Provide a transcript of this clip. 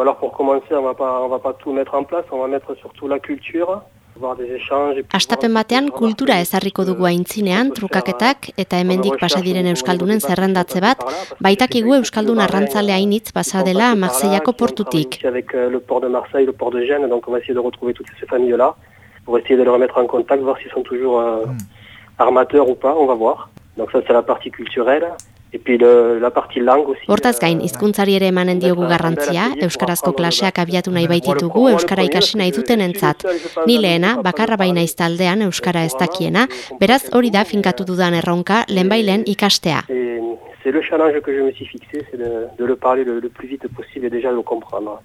Alors pour commencer, on va pas, on va pas tout mettre en place, on va mettre surtout la culture. Astapen batean kultura ezarriko dugu aintzinean trukaketak eta hemendik pasa diren euskaldunen zerrendatze bat, baitakigu euskaldun arrantzale hainitz pasa dela Marseillako portutik. Avec le port de Marseille, le port de Gênes, donc on va essayer de retrouver toutes ces familles-là pour essayer de les remettre en contact, voir s'ils sont toujours euh, armateurs ou pas, on va voir. Donc ça c'est la partie culturelle. Hortaz gain, hizkuntzari ere emanen diogu garrantzia, euskarazko klaseak abiatu nahi baititugu euskara ikasi nahi duten entzat. Ni lehena, bakarra baina iztaldean euskara ez dakiena, beraz hori da finkatu dudan erronka lehenbailen ikastea. C'est le challenge que je me suis fixé, c'est de, de le parler le, le plus vite possible et déjà de le comprendre.